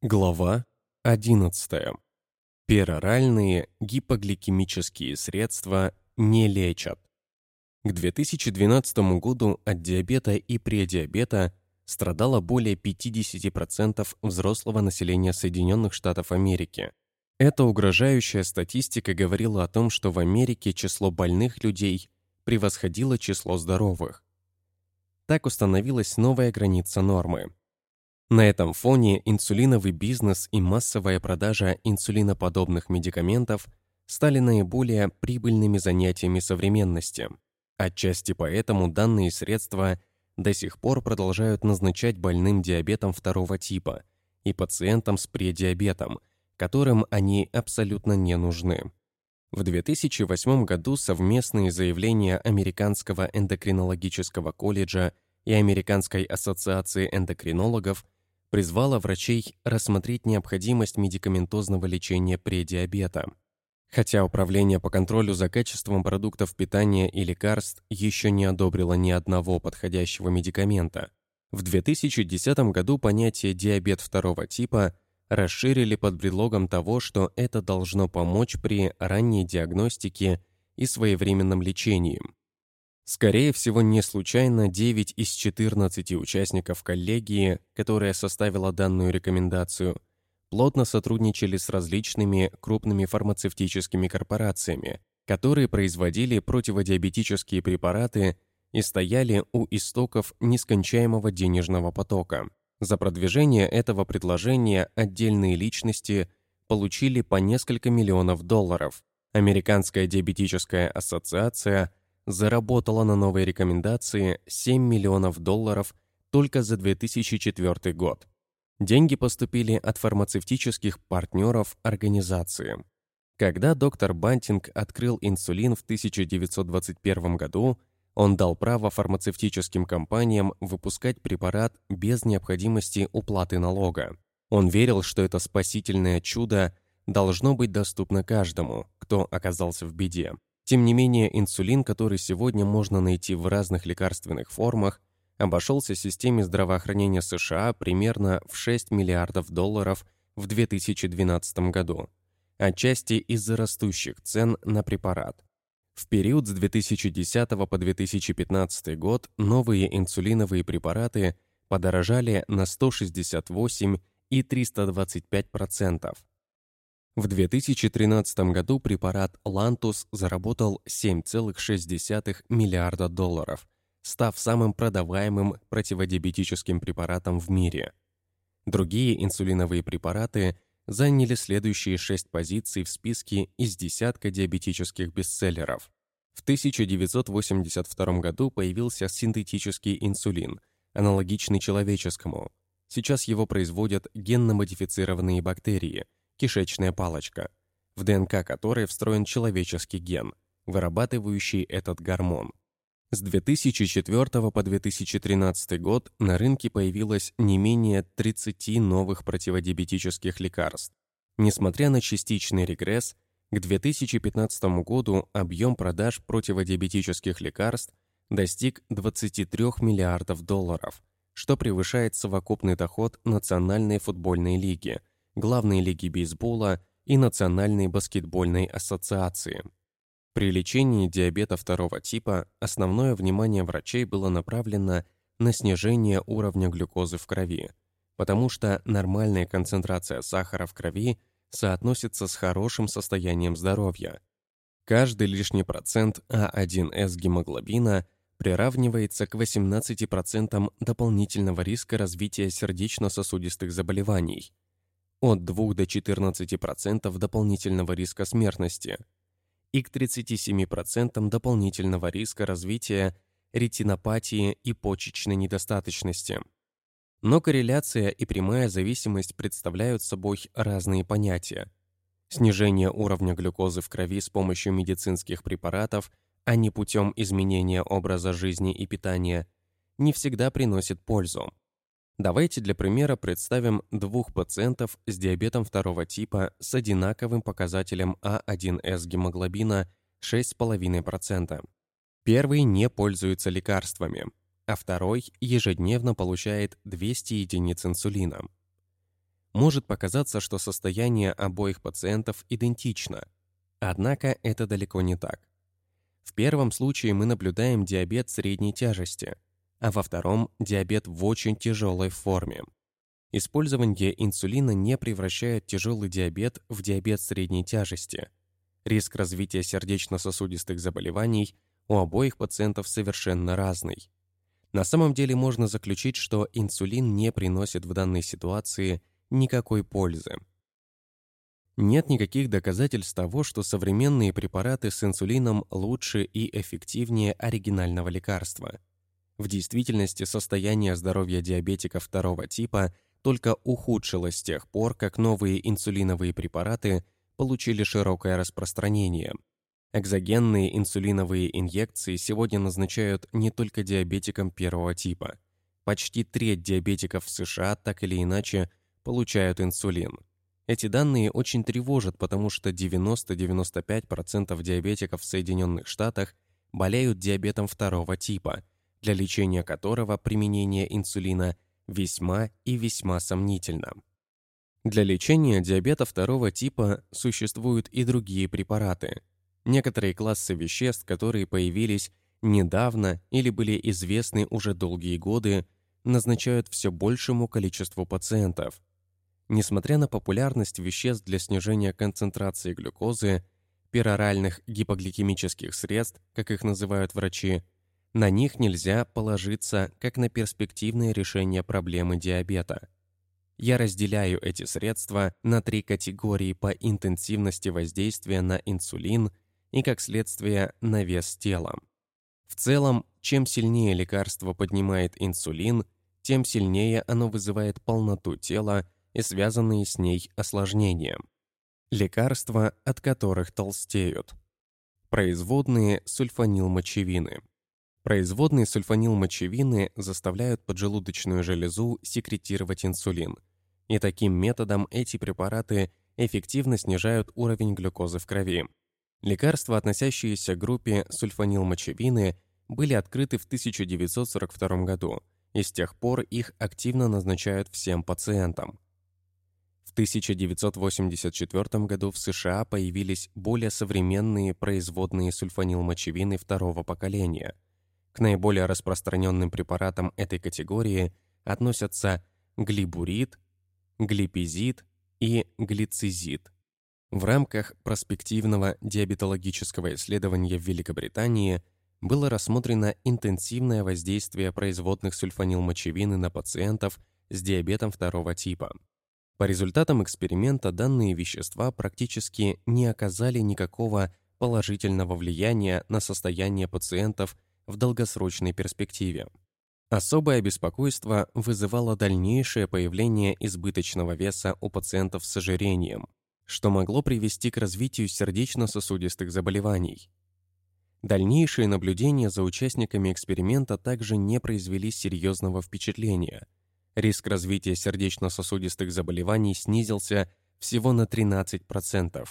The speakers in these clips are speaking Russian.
Глава 11. Пероральные гипогликемические средства не лечат. К 2012 году от диабета и предиабета страдало более 50% взрослого населения Соединенных Штатов Америки. Эта угрожающая статистика говорила о том, что в Америке число больных людей превосходило число здоровых. Так установилась новая граница нормы. На этом фоне инсулиновый бизнес и массовая продажа инсулиноподобных медикаментов стали наиболее прибыльными занятиями современности. Отчасти поэтому данные средства до сих пор продолжают назначать больным диабетом второго типа и пациентам с предиабетом, которым они абсолютно не нужны. В 2008 году совместные заявления Американского эндокринологического колледжа и Американской ассоциации эндокринологов – призвала врачей рассмотреть необходимость медикаментозного лечения предиабета. Хотя Управление по контролю за качеством продуктов питания и лекарств еще не одобрило ни одного подходящего медикамента, в 2010 году понятие «диабет второго типа» расширили под предлогом того, что это должно помочь при ранней диагностике и своевременном лечении. Скорее всего, не случайно 9 из 14 участников коллегии, которая составила данную рекомендацию, плотно сотрудничали с различными крупными фармацевтическими корпорациями, которые производили противодиабетические препараты и стояли у истоков нескончаемого денежного потока. За продвижение этого предложения отдельные личности получили по несколько миллионов долларов. Американская диабетическая ассоциация – заработала на новой рекомендации 7 миллионов долларов только за 2004 год. Деньги поступили от фармацевтических партнеров организации. Когда доктор Бантинг открыл инсулин в 1921 году, он дал право фармацевтическим компаниям выпускать препарат без необходимости уплаты налога. Он верил, что это спасительное чудо должно быть доступно каждому, кто оказался в беде. Тем не менее, инсулин, который сегодня можно найти в разных лекарственных формах, обошелся системе здравоохранения США примерно в 6 миллиардов долларов в 2012 году, отчасти из-за растущих цен на препарат. В период с 2010 по 2015 год новые инсулиновые препараты подорожали на 168 и 325%, в 2013 году препарат Lantus заработал 7,6 миллиарда долларов, став самым продаваемым противодиабетическим препаратом в мире. Другие инсулиновые препараты заняли следующие шесть позиций в списке из десятка диабетических бестселлеров. В 1982 году появился синтетический инсулин, аналогичный человеческому. Сейчас его производят генно-модифицированные бактерии – кишечная палочка, в ДНК которой встроен человеческий ген, вырабатывающий этот гормон. С 2004 по 2013 год на рынке появилось не менее 30 новых противодиабетических лекарств. Несмотря на частичный регресс, к 2015 году объем продаж противодиабетических лекарств достиг 23 миллиардов долларов, что превышает совокупный доход Национальной футбольной лиги – главной лиги бейсбола и Национальной баскетбольной ассоциации. При лечении диабета второго типа основное внимание врачей было направлено на снижение уровня глюкозы в крови, потому что нормальная концентрация сахара в крови соотносится с хорошим состоянием здоровья. Каждый лишний процент А1С гемоглобина приравнивается к 18% дополнительного риска развития сердечно-сосудистых заболеваний – от 2 до 14% дополнительного риска смертности и к 37% дополнительного риска развития ретинопатии и почечной недостаточности. Но корреляция и прямая зависимость представляют собой разные понятия. Снижение уровня глюкозы в крови с помощью медицинских препаратов, а не путем изменения образа жизни и питания, не всегда приносит пользу. Давайте для примера представим двух пациентов с диабетом второго типа с одинаковым показателем А1С гемоглобина 6,5%. Первый не пользуется лекарствами, а второй ежедневно получает 200 единиц инсулина. Может показаться, что состояние обоих пациентов идентично. Однако это далеко не так. В первом случае мы наблюдаем диабет средней тяжести, а во втором – диабет в очень тяжелой форме. Использование инсулина не превращает тяжелый диабет в диабет средней тяжести. Риск развития сердечно-сосудистых заболеваний у обоих пациентов совершенно разный. На самом деле можно заключить, что инсулин не приносит в данной ситуации никакой пользы. Нет никаких доказательств того, что современные препараты с инсулином лучше и эффективнее оригинального лекарства. В действительности состояние здоровья диабетика второго типа только ухудшилось с тех пор, как новые инсулиновые препараты получили широкое распространение. Экзогенные инсулиновые инъекции сегодня назначают не только диабетикам первого типа. Почти треть диабетиков в США так или иначе получают инсулин. Эти данные очень тревожат, потому что 90-95% диабетиков в Соединенных Штатах болеют диабетом второго типа, для лечения которого применение инсулина весьма и весьма сомнительно. Для лечения диабета второго типа существуют и другие препараты. Некоторые классы веществ, которые появились недавно или были известны уже долгие годы, назначают все большему количеству пациентов – Несмотря на популярность веществ для снижения концентрации глюкозы, пероральных гипогликемических средств, как их называют врачи, на них нельзя положиться как на перспективное решение проблемы диабета. Я разделяю эти средства на три категории по интенсивности воздействия на инсулин и, как следствие, на вес тела. В целом, чем сильнее лекарство поднимает инсулин, тем сильнее оно вызывает полноту тела и связанные с ней осложнения. Лекарства, от которых толстеют. Производные сульфанилмочевины. Производные сульфанилмочевины заставляют поджелудочную железу секретировать инсулин. И таким методом эти препараты эффективно снижают уровень глюкозы в крови. Лекарства, относящиеся к группе сульфанилмочевины, были открыты в 1942 году, и с тех пор их активно назначают всем пациентам. 1984 году в США появились более современные производные сульфанилмочевины второго поколения. К наиболее распространенным препаратам этой категории относятся глибурид, глипизид и глицизид. В рамках проспективного диабетологического исследования в Великобритании было рассмотрено интенсивное воздействие производных сульфанилмочевины на пациентов с диабетом второго типа. По результатам эксперимента данные вещества практически не оказали никакого положительного влияния на состояние пациентов в долгосрочной перспективе. Особое беспокойство вызывало дальнейшее появление избыточного веса у пациентов с ожирением, что могло привести к развитию сердечно-сосудистых заболеваний. Дальнейшие наблюдения за участниками эксперимента также не произвели серьезного впечатления – риск развития сердечно-сосудистых заболеваний снизился всего на 13%.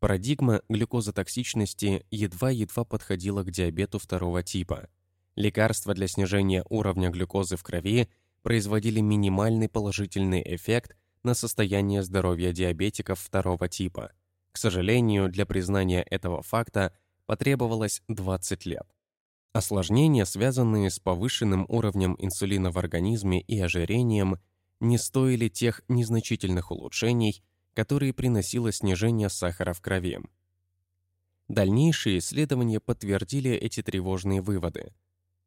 Парадигма глюкозотоксичности едва-едва подходила к диабету второго типа. Лекарства для снижения уровня глюкозы в крови производили минимальный положительный эффект на состояние здоровья диабетиков второго типа. К сожалению, для признания этого факта потребовалось 20 лет. Осложнения, связанные с повышенным уровнем инсулина в организме и ожирением, не стоили тех незначительных улучшений, которые приносило снижение сахара в крови. Дальнейшие исследования подтвердили эти тревожные выводы.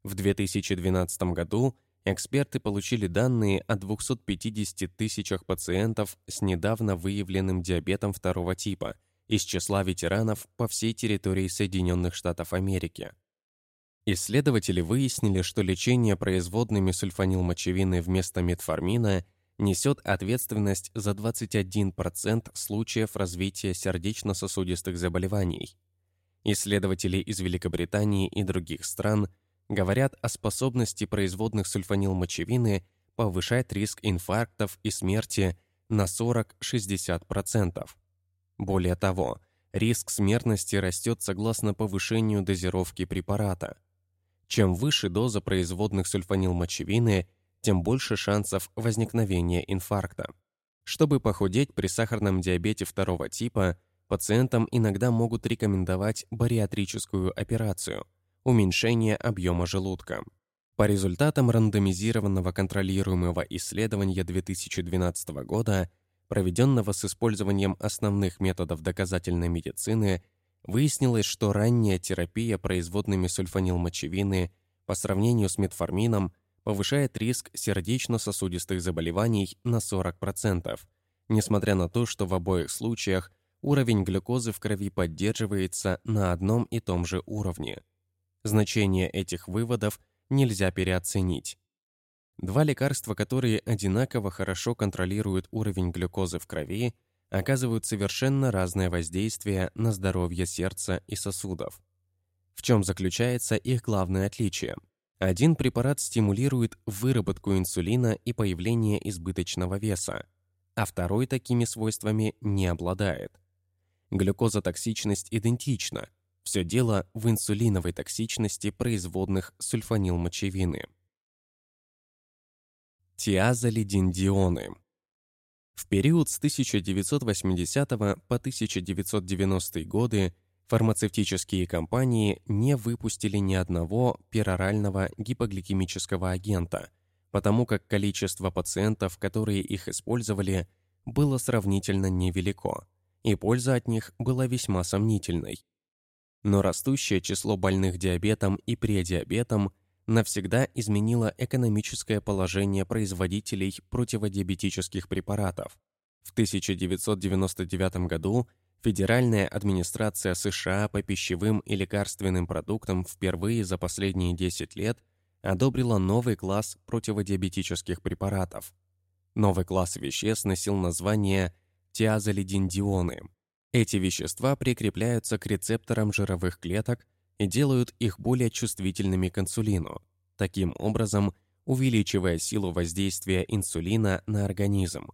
В 2012 году эксперты получили данные о 250 тысячах пациентов с недавно выявленным диабетом второго типа из числа ветеранов по всей территории Соединенных Штатов Америки. Исследователи выяснили, что лечение производными сульфанилмочевины вместо метформина несет ответственность за 21% случаев развития сердечно-сосудистых заболеваний. Исследователи из Великобритании и других стран говорят о способности производных сульфанилмочевины повышать риск инфарктов и смерти на 40-60%. Более того, риск смертности растет согласно повышению дозировки препарата – чем выше доза производных сульфанилмочевины, тем больше шансов возникновения инфаркта. Чтобы похудеть при сахарном диабете второго типа, пациентам иногда могут рекомендовать бариатрическую операцию – уменьшение объема желудка. По результатам рандомизированного контролируемого исследования 2012 года, проведенного с использованием основных методов доказательной медицины, выяснилось, что ранняя терапия производными сульфанилмочевины по сравнению с метформином повышает риск сердечно-сосудистых заболеваний на 40%, несмотря на то, что в обоих случаях уровень глюкозы в крови поддерживается на одном и том же уровне. Значение этих выводов нельзя переоценить. Два лекарства, которые одинаково хорошо контролируют уровень глюкозы в крови, оказывают совершенно разное воздействие на здоровье сердца и сосудов. В чем заключается их главное отличие – один препарат стимулирует выработку инсулина и появление избыточного веса, а второй такими свойствами не обладает. Глюкозотоксичность идентична. Все дело в инсулиновой токсичности производных сульфанилмочевины. Тиазолидиндионы. В период с 1980 по 1990 годы фармацевтические компании не выпустили ни одного перорального гипогликемического агента, потому как количество пациентов, которые их использовали, было сравнительно невелико, и польза от них была весьма сомнительной. Но растущее число больных диабетом и предиабетом навсегда изменило экономическое положение производителей противодиабетических препаратов. В 1999 году Федеральная администрация США по пищевым и лекарственным продуктам впервые за последние 10 лет одобрила новый класс противодиабетических препаратов. Новый класс веществ носил название тиазолидиндионы. Эти вещества прикрепляются к рецепторам жировых клеток и делают их более чувствительными к инсулину, таким образом увеличивая силу воздействия инсулина на организм.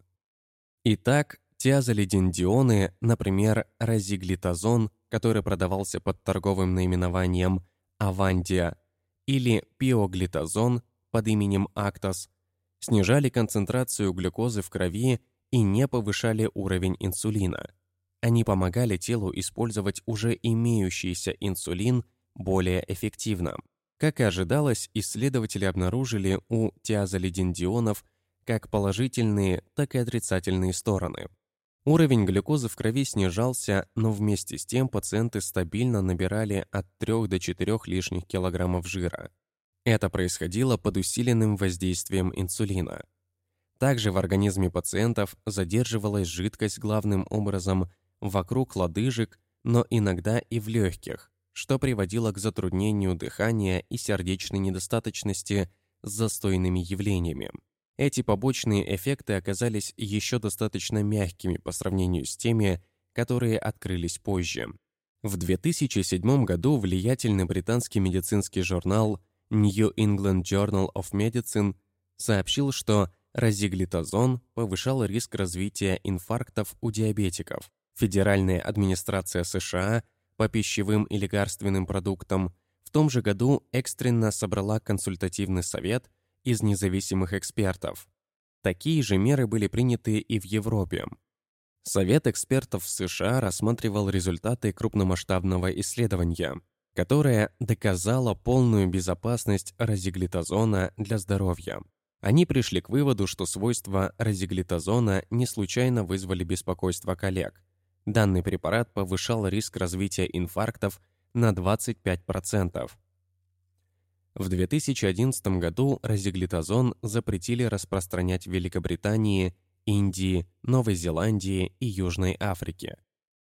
Итак, Тиазолидиндионы, например, розиглитазон, который продавался под торговым наименованием Авандия, или пиоглитазон под именем Актас, снижали концентрацию глюкозы в крови и не повышали уровень инсулина. Они помогали телу использовать уже имеющийся инсулин более эффективно. Как и ожидалось, исследователи обнаружили у тиазолидиндионов как положительные, так и отрицательные стороны. Уровень глюкозы в крови снижался, но вместе с тем пациенты стабильно набирали от 3 до 4 лишних килограммов жира. Это происходило под усиленным воздействием инсулина. Также в организме пациентов задерживалась жидкость главным образом вокруг лодыжек, но иногда и в легких, что приводило к затруднению дыхания и сердечной недостаточности с застойными явлениями. Эти побочные эффекты оказались еще достаточно мягкими по сравнению с теми, которые открылись позже. В 2007 году влиятельный британский медицинский журнал New England Journal of Medicine сообщил, что розиглитазон повышал риск развития инфарктов у диабетиков. Федеральная администрация США по пищевым и лекарственным продуктам в том же году экстренно собрала консультативный совет – из независимых экспертов. Такие же меры были приняты и в Европе. Совет экспертов в США рассматривал результаты крупномасштабного исследования, которое доказало полную безопасность розиглитазона для здоровья. Они пришли к выводу, что свойства розиглитазона не случайно вызвали беспокойство коллег. Данный препарат повышал риск развития инфарктов на 25%. В 2011 году розиглитазон запретили распространять в Великобритании, Индии, Новой Зеландии и Южной Африке.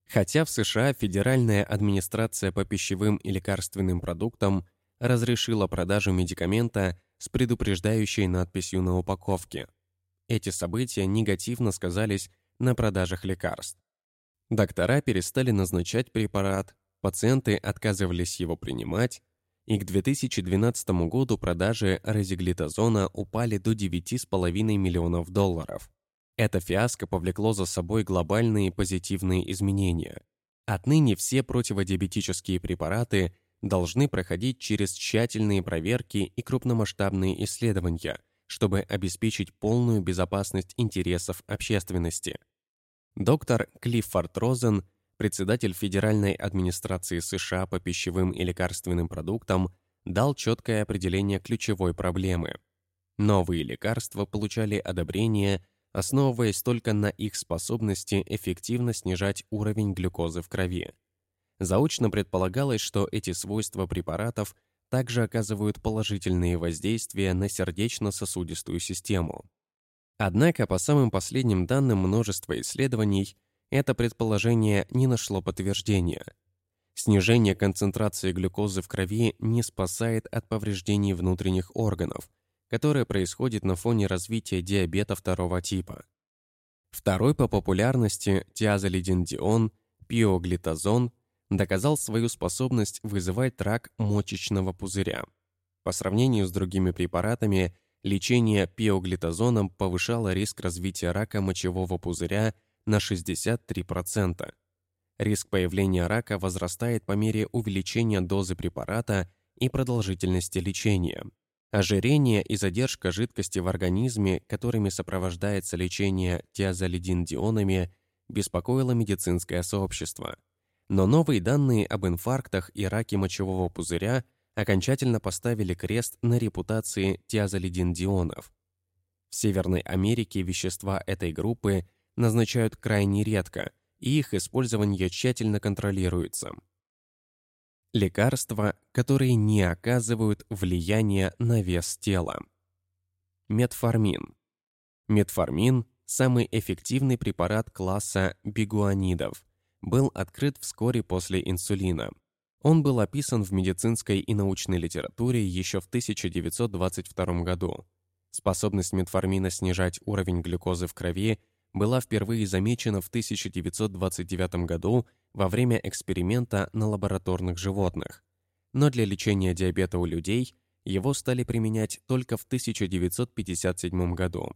Хотя в США Федеральная администрация по пищевым и лекарственным продуктам разрешила продажу медикамента с предупреждающей надписью на упаковке. Эти события негативно сказались на продажах лекарств. Доктора перестали назначать препарат, пациенты отказывались его принимать, и к 2012 году продажи розиглитазона упали до 9,5 миллионов долларов. Это фиаско повлекло за собой глобальные позитивные изменения. Отныне все противодиабетические препараты должны проходить через тщательные проверки и крупномасштабные исследования, чтобы обеспечить полную безопасность интересов общественности. Доктор Клиффорд Розен, председатель Федеральной администрации США по пищевым и лекарственным продуктам, дал четкое определение ключевой проблемы. Новые лекарства получали одобрение, основываясь только на их способности эффективно снижать уровень глюкозы в крови. Заочно предполагалось, что эти свойства препаратов также оказывают положительные воздействия на сердечно-сосудистую систему. Однако, по самым последним данным множества исследований, это предположение не нашло подтверждения. Снижение концентрации глюкозы в крови не спасает от повреждений внутренних органов, которое происходит на фоне развития диабета второго типа. Второй по популярности тиазолидиндион, пиоглитазон, доказал свою способность вызывать рак мочечного пузыря. По сравнению с другими препаратами, лечение пиоглитазоном повышало риск развития рака мочевого пузыря на 63%. Риск появления рака возрастает по мере увеличения дозы препарата и продолжительности лечения. Ожирение и задержка жидкости в организме, которыми сопровождается лечение тиазолидиндионами, беспокоило медицинское сообщество. Но новые данные об инфарктах и раке мочевого пузыря окончательно поставили крест на репутации тиазолидиндионов. В Северной Америке вещества этой группы назначают крайне редко, и их использование тщательно контролируется. Лекарства, которые не оказывают влияния на вес тела. Метформин. Метформин – самый эффективный препарат класса бигуанидов, был открыт вскоре после инсулина. Он был описан в медицинской и научной литературе еще в 1922 году. Способность метформина снижать уровень глюкозы в крови была впервые замечена в 1929 году во время эксперимента на лабораторных животных. Но для лечения диабета у людей его стали применять только в 1957 году.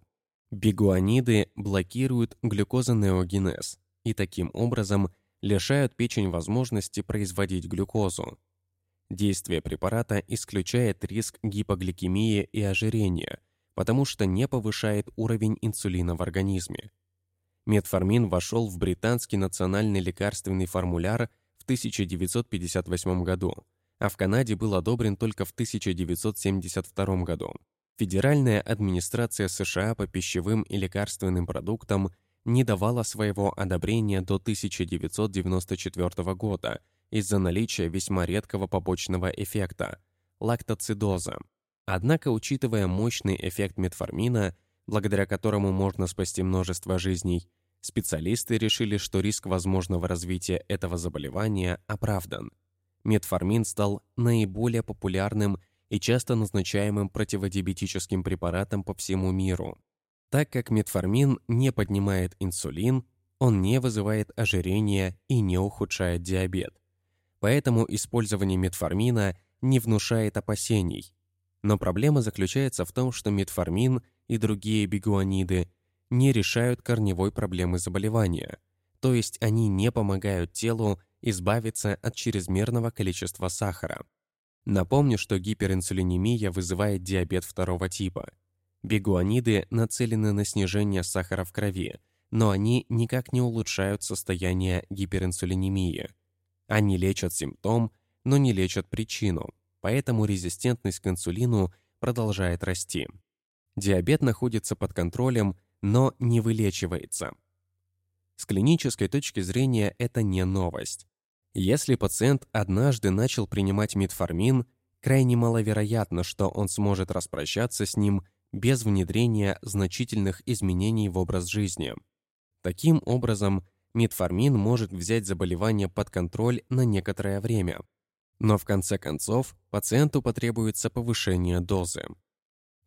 Бигуаниды блокируют глюкозонеогенез и таким образом лишают печень возможности производить глюкозу. Действие препарата исключает риск гипогликемии и ожирения, потому что не повышает уровень инсулина в организме. Метформин вошел в британский национальный лекарственный формуляр в 1958 году, а в Канаде был одобрен только в 1972 году. Федеральная администрация США по пищевым и лекарственным продуктам не давала своего одобрения до 1994 года из-за наличия весьма редкого побочного эффекта – лактоцидоза. Однако, учитывая мощный эффект метформина, благодаря которому можно спасти множество жизней, специалисты решили, что риск возможного развития этого заболевания оправдан. Метформин стал наиболее популярным и часто назначаемым противодиабетическим препаратом по всему миру. Так как метформин не поднимает инсулин, он не вызывает ожирения и не ухудшает диабет. Поэтому использование метформина не внушает опасений. Но проблема заключается в том, что метформин и другие бигуаниды не решают корневой проблемы заболевания, то есть они не помогают телу избавиться от чрезмерного количества сахара. Напомню, что гиперинсулинемия вызывает диабет второго типа – Бигуаниды нацелены на снижение сахара в крови, но они никак не улучшают состояние гиперинсулинемии. Они лечат симптом, но не лечат причину, поэтому резистентность к инсулину продолжает расти. Диабет находится под контролем, но не вылечивается. С клинической точки зрения это не новость. Если пациент однажды начал принимать метформин, крайне маловероятно, что он сможет распрощаться с ним без внедрения значительных изменений в образ жизни. Таким образом, метформин может взять заболевание под контроль на некоторое время. Но в конце концов пациенту потребуется повышение дозы.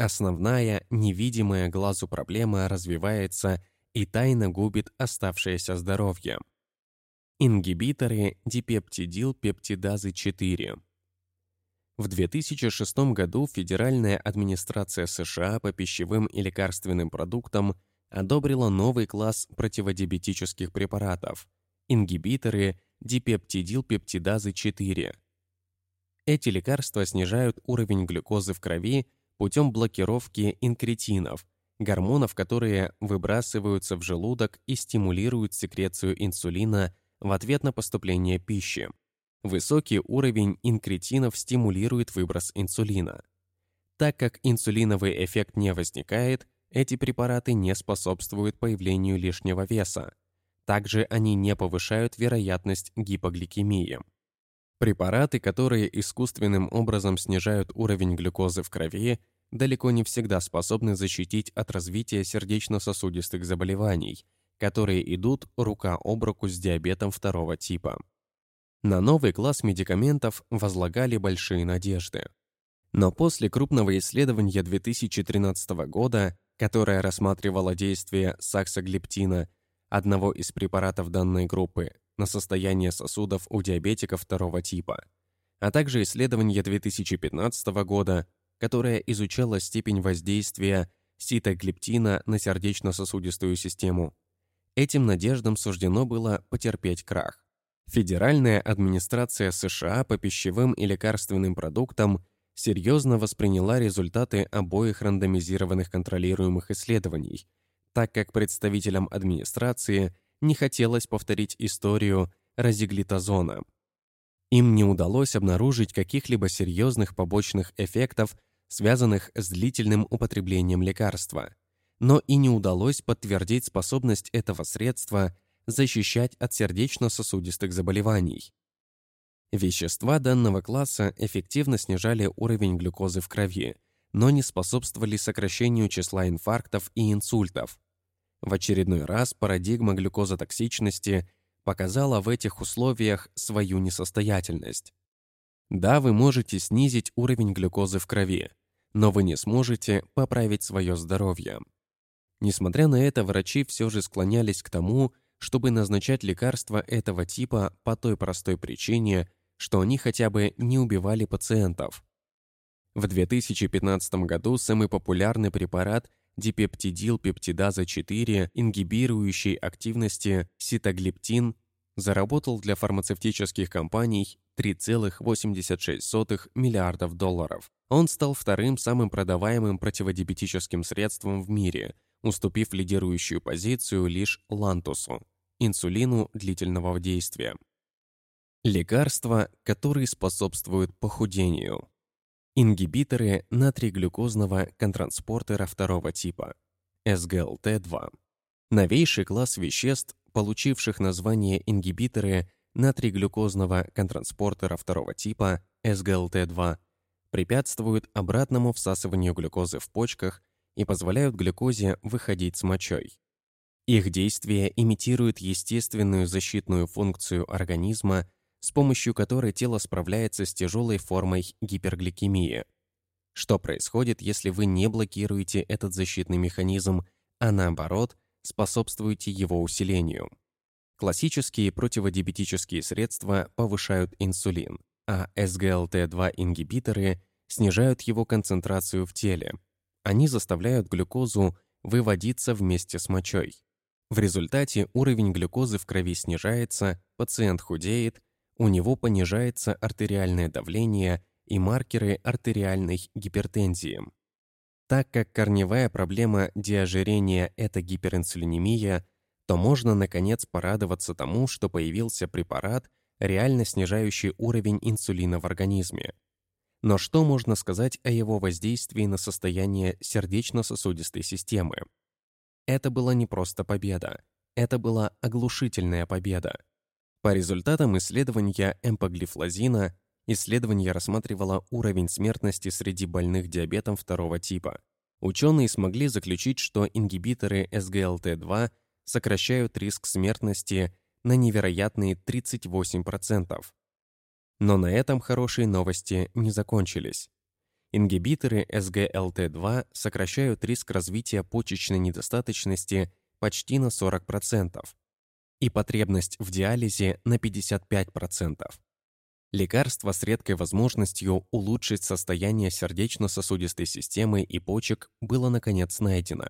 Основная, невидимая глазу проблема развивается и тайно губит оставшееся здоровье. Ингибиторы дипептидилпептидазы 4 в 2006 году Федеральная администрация США по пищевым и лекарственным продуктам одобрила новый класс противодиабетических препаратов – ингибиторы дипептидилпептидазы 4. Эти лекарства снижают уровень глюкозы в крови путем блокировки инкретинов, гормонов, которые выбрасываются в желудок и стимулируют секрецию инсулина в ответ на поступление пищи. Высокий уровень инкретинов стимулирует выброс инсулина. Так как инсулиновый эффект не возникает, эти препараты не способствуют появлению лишнего веса. Также они не повышают вероятность гипогликемии. Препараты, которые искусственным образом снижают уровень глюкозы в крови, далеко не всегда способны защитить от развития сердечно-сосудистых заболеваний, которые идут рука об руку с диабетом второго типа. На новый класс медикаментов возлагали большие надежды. Но после крупного исследования 2013 года, которое рассматривало действие саксоглиптина, одного из препаратов данной группы, на состояние сосудов у диабетиков второго типа, а также исследование 2015 года, которая изучала степень воздействия ситоглиптина на сердечно-сосудистую систему. Этим надеждам суждено было потерпеть крах. Федеральная администрация США по пищевым и лекарственным продуктам серьезно восприняла результаты обоих рандомизированных контролируемых исследований, так как представителям администрации не хотелось повторить историю розиглитазона. Им не удалось обнаружить каких-либо серьезных побочных эффектов связанных с длительным употреблением лекарства, но и не удалось подтвердить способность этого средства защищать от сердечно-сосудистых заболеваний. Вещества данного класса эффективно снижали уровень глюкозы в крови, но не способствовали сокращению числа инфарктов и инсультов. В очередной раз парадигма глюкозотоксичности показала в этих условиях свою несостоятельность. Да, вы можете снизить уровень глюкозы в крови, но вы не сможете поправить свое здоровье. Несмотря на это, врачи все же склонялись к тому, чтобы назначать лекарства этого типа по той простой причине, что они хотя бы не убивали пациентов. В 2015 году самый популярный препарат дипептидил пептидаза 4, ингибирующий активности ситоглиптин, заработал для фармацевтических компаний 3,86 миллиардов долларов. Он стал вторым самым продаваемым противодиабетическим средством в мире, уступив лидирующую позицию лишь лантусу – инсулину длительного действия. Лекарства, которые способствуют похудению. Ингибиторы натриглюкозного контранспортера второго типа – СГЛТ-2. Новейший класс веществ, получивших название ингибиторы натриглюкозного контранспортера второго типа СГЛТ-2 препятствуют обратному всасыванию глюкозы в почках и позволяют глюкозе выходить с мочой. Их действие имитирует естественную защитную функцию организма, с помощью которой тело справляется с тяжелой формой гипергликемии. Что происходит, если вы не блокируете этот защитный механизм, а наоборот, способствуете его усилению? Классические противодиабетические средства повышают инсулин, а SGLT2 ингибиторы снижают его концентрацию в теле. Они заставляют глюкозу выводиться вместе с мочой. В результате уровень глюкозы в крови снижается, пациент худеет, у него понижается артериальное давление и маркеры артериальной гипертензии. Так как корневая проблема диожирения – это гиперинсулинемия, то можно, наконец, порадоваться тому, что появился препарат, реально снижающий уровень инсулина в организме. Но что можно сказать о его воздействии на состояние сердечно-сосудистой системы? Это была не просто победа, это была оглушительная победа. По результатам исследования эмпоглифлозина, исследование рассматривало уровень смертности среди больных диабетом второго типа. Ученые смогли заключить, что ингибиторы SGLT2 сокращают риск смертности на невероятные 38%. Но на этом хорошие новости не закончились. Ингибиторы SGLT2 сокращают риск развития почечной недостаточности почти на 40% и потребность в диализе на 55%. Лекарство с редкой возможностью улучшить состояние сердечно-сосудистой системы и почек было наконец найдено.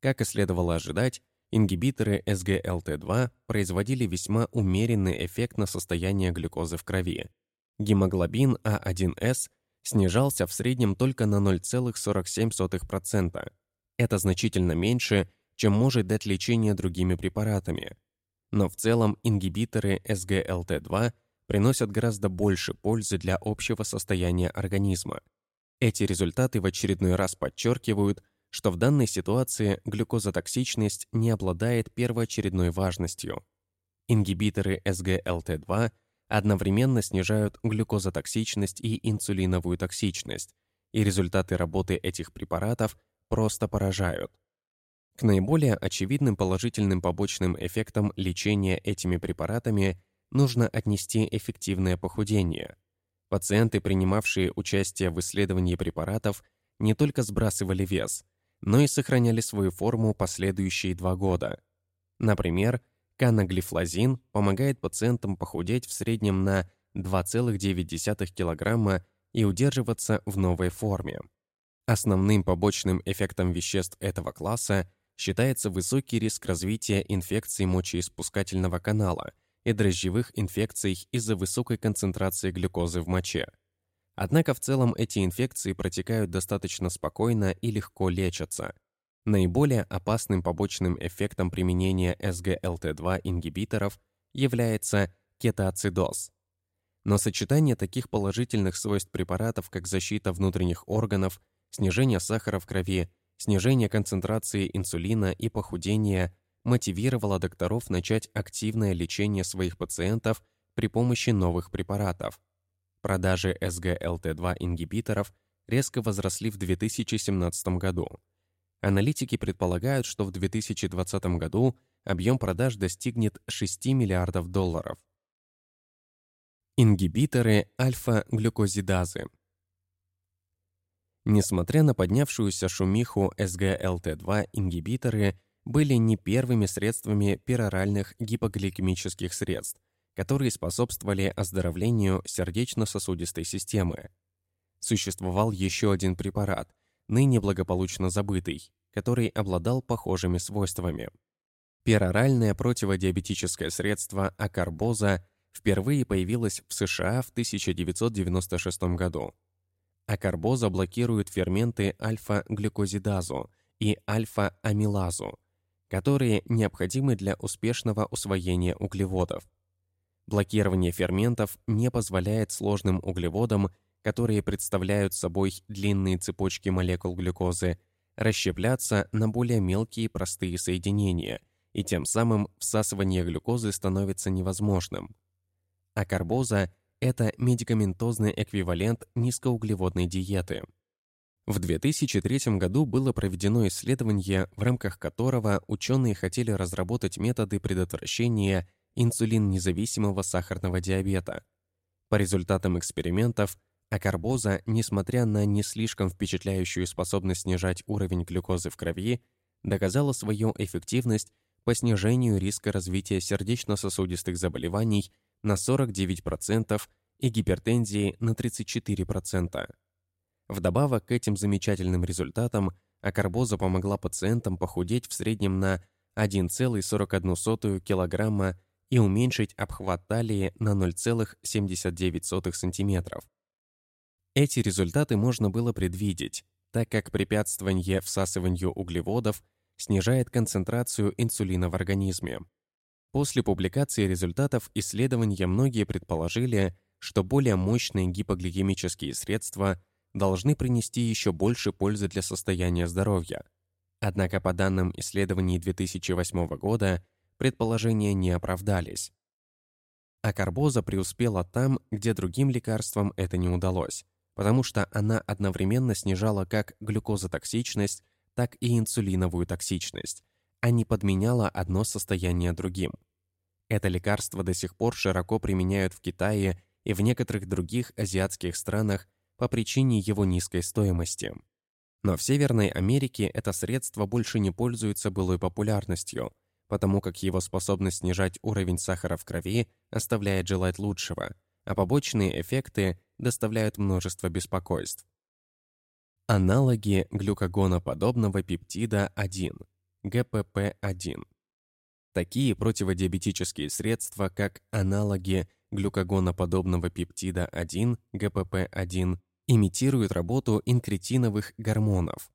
Как и следовало ожидать, Ингибиторы SGLT2 производили весьма умеренный эффект на состояние глюкозы в крови. Гемоглобин А1С снижался в среднем только на 0,47%. Это значительно меньше, чем может дать лечение другими препаратами. Но в целом ингибиторы SGLT2 приносят гораздо больше пользы для общего состояния организма. Эти результаты в очередной раз подчеркивают, что в данной ситуации глюкозотоксичность не обладает первоочередной важностью. Ингибиторы SGLT2 одновременно снижают глюкозотоксичность и инсулиновую токсичность, и результаты работы этих препаратов просто поражают. К наиболее очевидным положительным побочным эффектам лечения этими препаратами нужно отнести эффективное похудение. Пациенты, принимавшие участие в исследовании препаратов, не только сбрасывали вес, но и сохраняли свою форму последующие два года. Например, канаглифлозин помогает пациентам похудеть в среднем на 2,9 кг и удерживаться в новой форме. Основным побочным эффектом веществ этого класса считается высокий риск развития инфекций мочеиспускательного канала и дрожжевых инфекций из-за высокой концентрации глюкозы в моче. Однако в целом эти инфекции протекают достаточно спокойно и легко лечатся. Наиболее опасным побочным эффектом применения SGLT2 ингибиторов является кетоацидоз. Но сочетание таких положительных свойств препаратов, как защита внутренних органов, снижение сахара в крови, снижение концентрации инсулина и похудение мотивировало докторов начать активное лечение своих пациентов при помощи новых препаратов. Продажи SGLT2 ингибиторов резко возросли в 2017 году. Аналитики предполагают, что в 2020 году объем продаж достигнет 6 миллиардов долларов. Ингибиторы альфа-глюкозидазы – Несмотря на поднявшуюся шумиху SGLT2 ингибиторы были не первыми средствами пероральных гипогликемических средств, которые способствовали оздоровлению сердечно-сосудистой системы. Существовал еще один препарат, ныне благополучно забытый, который обладал похожими свойствами. Пероральное противодиабетическое средство акарбоза впервые появилось в США в 1996 году. Акарбоза блокирует ферменты альфа-глюкозидазу и альфа-амилазу, которые необходимы для успешного усвоения углеводов. Блокирование ферментов не позволяет сложным углеводам, которые представляют собой длинные цепочки молекул глюкозы, расщепляться на более мелкие простые соединения, и тем самым всасывание глюкозы становится невозможным. Акарбоза это медикаментозный эквивалент низкоуглеводной диеты. В 2003 году было проведено исследование, в рамках которого ученые хотели разработать методы предотвращения инсулин-независимого сахарного диабета. По результатам экспериментов, акарбоза, несмотря на не слишком впечатляющую способность снижать уровень глюкозы в крови, доказала свою эффективность по снижению риска развития сердечно-сосудистых заболеваний на 49% и гипертензии на 34%. Вдобавок к этим замечательным результатам акарбоза помогла пациентам похудеть в среднем на 1,41 кг и уменьшить обхват талии на 0,79 см. Эти результаты можно было предвидеть, так как препятствование всасыванию углеводов снижает концентрацию инсулина в организме. После публикации результатов исследования многие предположили, что более мощные гипогликемические средства должны принести еще больше пользы для состояния здоровья. Однако по данным исследований 2008 года предположения не оправдались. А карбоза преуспела там, где другим лекарствам это не удалось, потому что она одновременно снижала как глюкозотоксичность, так и инсулиновую токсичность, а не подменяла одно состояние другим. Это лекарство до сих пор широко применяют в Китае и в некоторых других азиатских странах по причине его низкой стоимости. Но в Северной Америке это средство больше не пользуется былой популярностью, потому как его способность снижать уровень сахара в крови оставляет желать лучшего, а побочные эффекты доставляют множество беспокойств. Аналоги глюкогоноподобного пептида 1, ГПП-1. Такие противодиабетические средства, как аналоги глюкогоноподобного пептида 1, ГПП-1, имитируют работу инкретиновых гормонов.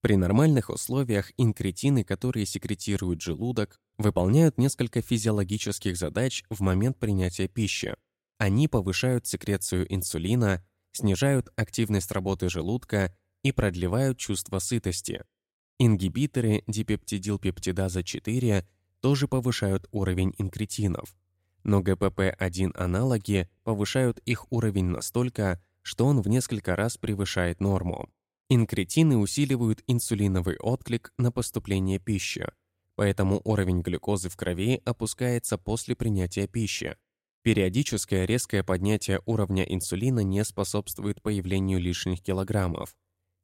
При нормальных условиях инкретины, которые секретируют желудок, выполняют несколько физиологических задач в момент принятия пищи. Они повышают секрецию инсулина, снижают активность работы желудка и продлевают чувство сытости. Ингибиторы дипептидилпептидаза 4 тоже повышают уровень инкретинов, но ГПП-1 аналоги повышают их уровень настолько, что он в несколько раз превышает норму. Инкретины усиливают инсулиновый отклик на поступление пищи, поэтому уровень глюкозы в крови опускается после принятия пищи. Периодическое резкое поднятие уровня инсулина не способствует появлению лишних килограммов.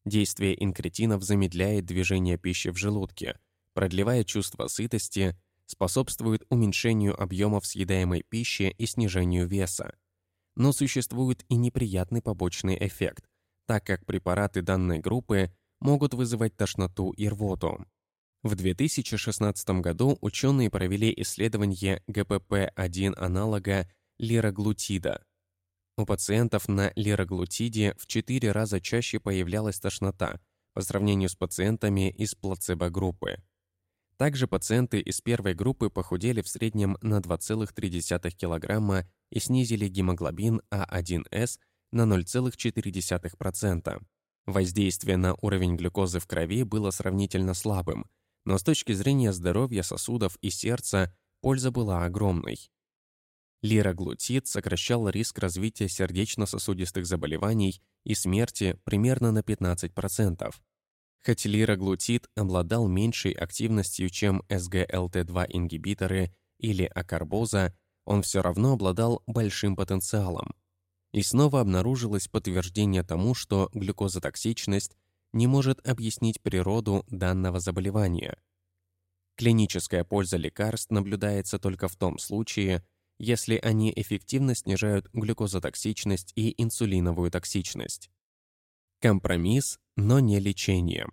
Действие инкретинов замедляет движение пищи в желудке, продлевает чувство сытости, способствует уменьшению объемов съедаемой пищи и снижению веса. Но существует и неприятный побочный эффект, так как препараты данной группы могут вызывать тошноту и рвоту. В 2016 году ученые провели исследование ГПП-1 аналога лираглутида. У пациентов на лираглутиде в 4 раза чаще появлялась тошнота по сравнению с пациентами из плацебо-группы. Также пациенты из первой группы похудели в среднем на 2,3 кг и снизили гемоглобин А1С на 0,4%. Воздействие на уровень глюкозы в крови было сравнительно слабым, но с точки зрения здоровья сосудов и сердца польза была огромной. Лираглутид сокращал риск развития сердечно-сосудистых заболеваний и смерти примерно на 15%. Хоть лираглутид обладал меньшей активностью, чем СГЛТ2 или акарбоза, он все равно обладал большим потенциалом. И снова обнаружилось подтверждение тому, что глюкозотоксичность не может объяснить природу данного заболевания. Клиническая польза лекарств наблюдается только в том случае, если они эффективно снижают глюкозотоксичность и инсулиновую токсичность. Компромисс, но не лечение.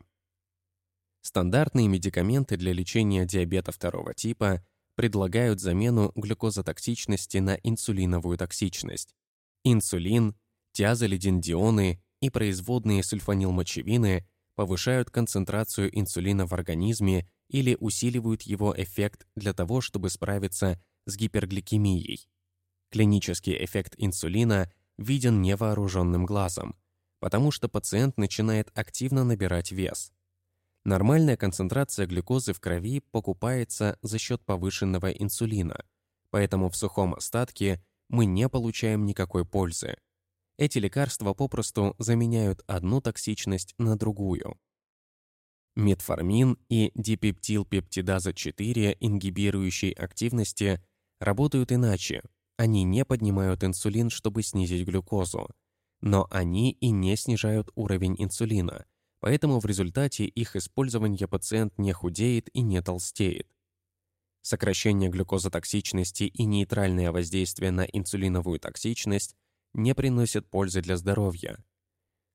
Стандартные медикаменты для лечения диабета второго типа предлагают замену глюкозотоксичности на инсулиновую токсичность. Инсулин, тиазолидиндионы и производные сульфанилмочевины повышают концентрацию инсулина в организме или усиливают его эффект для того, чтобы справиться с гипергликемией. Клинический эффект инсулина виден невооруженным глазом, потому что пациент начинает активно набирать вес. Нормальная концентрация глюкозы в крови покупается за счет повышенного инсулина, поэтому в сухом остатке мы не получаем никакой пользы. Эти лекарства попросту заменяют одну токсичность на другую. Метформин и дипептилпептидаза-4 ингибирующей активности работают иначе. Они не поднимают инсулин, чтобы снизить глюкозу. Но они и не снижают уровень инсулина, поэтому в результате их использования пациент не худеет и не толстеет. Сокращение глюкозотоксичности и нейтральное воздействие на инсулиновую токсичность не приносят пользы для здоровья.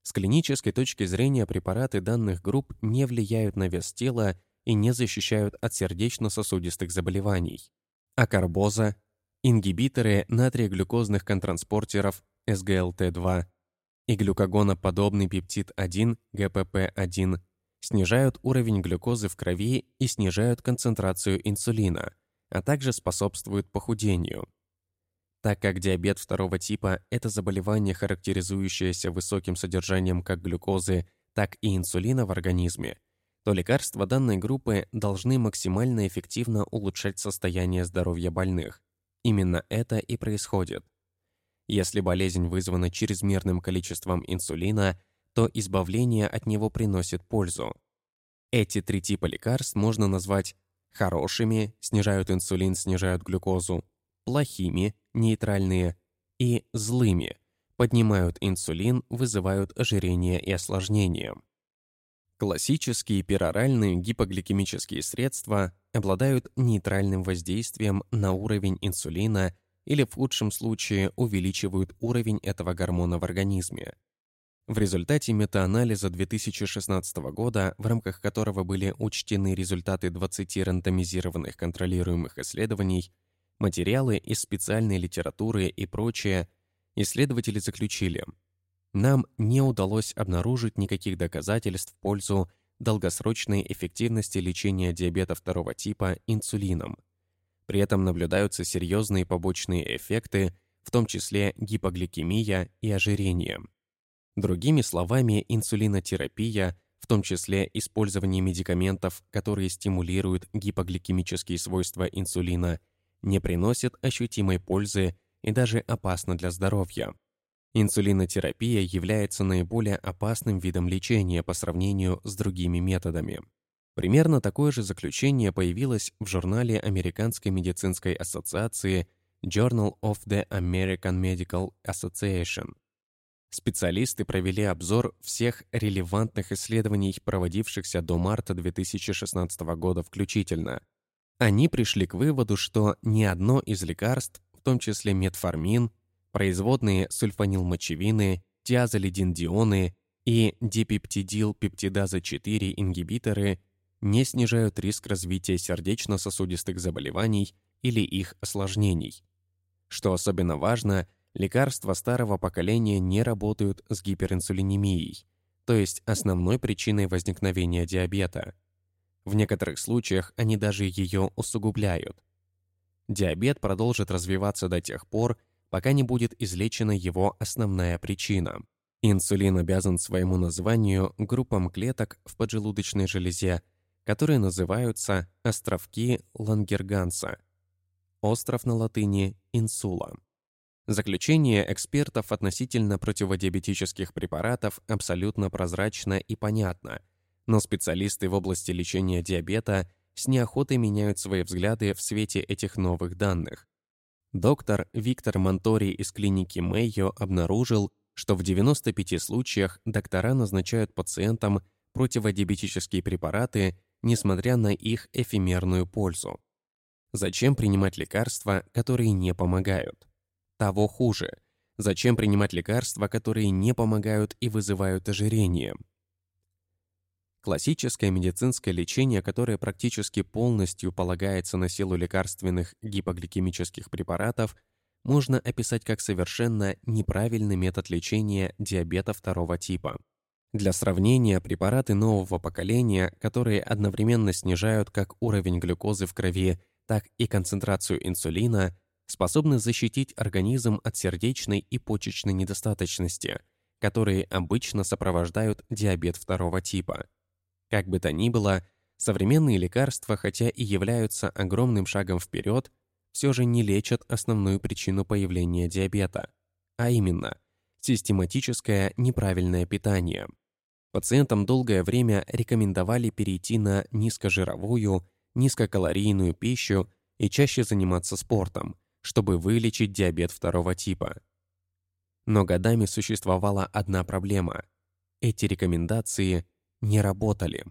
С клинической точки зрения препараты данных групп не влияют на вес тела и не защищают от сердечно-сосудистых заболеваний. Акарбоза, ингибиторы натриеглюкозных контранспортеров СГЛТ2 и глюкогоноподобный пептид-1 ГПП-1 снижают уровень глюкозы в крови и снижают концентрацию инсулина, а также способствуют похудению. Так как диабет второго типа – это заболевание, характеризующееся высоким содержанием как глюкозы, так и инсулина в организме, то лекарства данной группы должны максимально эффективно улучшать состояние здоровья больных. Именно это и происходит. Если болезнь вызвана чрезмерным количеством инсулина – то избавление от него приносит пользу. Эти три типа лекарств можно назвать хорошими, снижают инсулин, снижают глюкозу, плохими, нейтральные, и злыми, поднимают инсулин, вызывают ожирение и осложнения. Классические пероральные гипогликемические средства обладают нейтральным воздействием на уровень инсулина или в худшем случае увеличивают уровень этого гормона в организме. В результате метаанализа 2016 года, в рамках которого были учтены результаты 20 рандомизированных контролируемых исследований, материалы из специальной литературы и прочее, исследователи заключили, нам не удалось обнаружить никаких доказательств в пользу долгосрочной эффективности лечения диабета второго типа инсулином. При этом наблюдаются серьезные побочные эффекты, в том числе гипогликемия и ожирение. Другими словами, инсулинотерапия, в том числе использование медикаментов, которые стимулируют гипогликемические свойства инсулина, не приносит ощутимой пользы и даже опасно для здоровья. Инсулинотерапия является наиболее опасным видом лечения по сравнению с другими методами. Примерно такое же заключение появилось в журнале Американской медицинской ассоциации Journal of the American Medical Association. Специалисты провели обзор всех релевантных исследований, проводившихся до марта 2016 года включительно. Они пришли к выводу, что ни одно из лекарств, в том числе метформин, производные сульфанилмочевины, тиазолидиндионы и дипептидил-пептидаза-4 ингибиторы не снижают риск развития сердечно-сосудистых заболеваний или их осложнений. Что особенно важно, лекарства старого поколения не работают с гиперинсулинемией, то есть основной причиной возникновения диабета. В некоторых случаях они даже ее усугубляют. Диабет продолжит развиваться до тех пор, пока не будет излечена его основная причина. Инсулин обязан своему названию группам клеток в поджелудочной железе, которые называются островки Лангерганса. Остров на латыни – инсула. Заключение экспертов относительно противодиабетических препаратов абсолютно прозрачно и понятно, но специалисты в области лечения диабета с неохотой меняют свои взгляды в свете этих новых данных. Доктор Виктор Монтори из клиники Мэйо обнаружил, что в 95 случаях доктора назначают пациентам противодиабетические препараты, несмотря на их эфемерную пользу. Зачем принимать лекарства, которые не помогают? Того хуже. Зачем принимать лекарства, которые не помогают и вызывают ожирение? Классическое медицинское лечение, которое практически полностью полагается на силу лекарственных гипогликемических препаратов, можно описать как совершенно неправильный метод лечения диабета второго типа. Для сравнения, препараты нового поколения, которые одновременно снижают как уровень глюкозы в крови, так и концентрацию инсулина, способны защитить организм от сердечной и почечной недостаточности, которые обычно сопровождают диабет второго типа. Как бы то ни было, современные лекарства, хотя и являются огромным шагом вперед, все же не лечат основную причину появления диабета, а именно систематическое неправильное питание. Пациентам долгое время рекомендовали перейти на низкожировую, низкокалорийную пищу и чаще заниматься спортом, чтобы вылечить диабет второго типа. Но годами существовала одна проблема. Эти рекомендации не работали.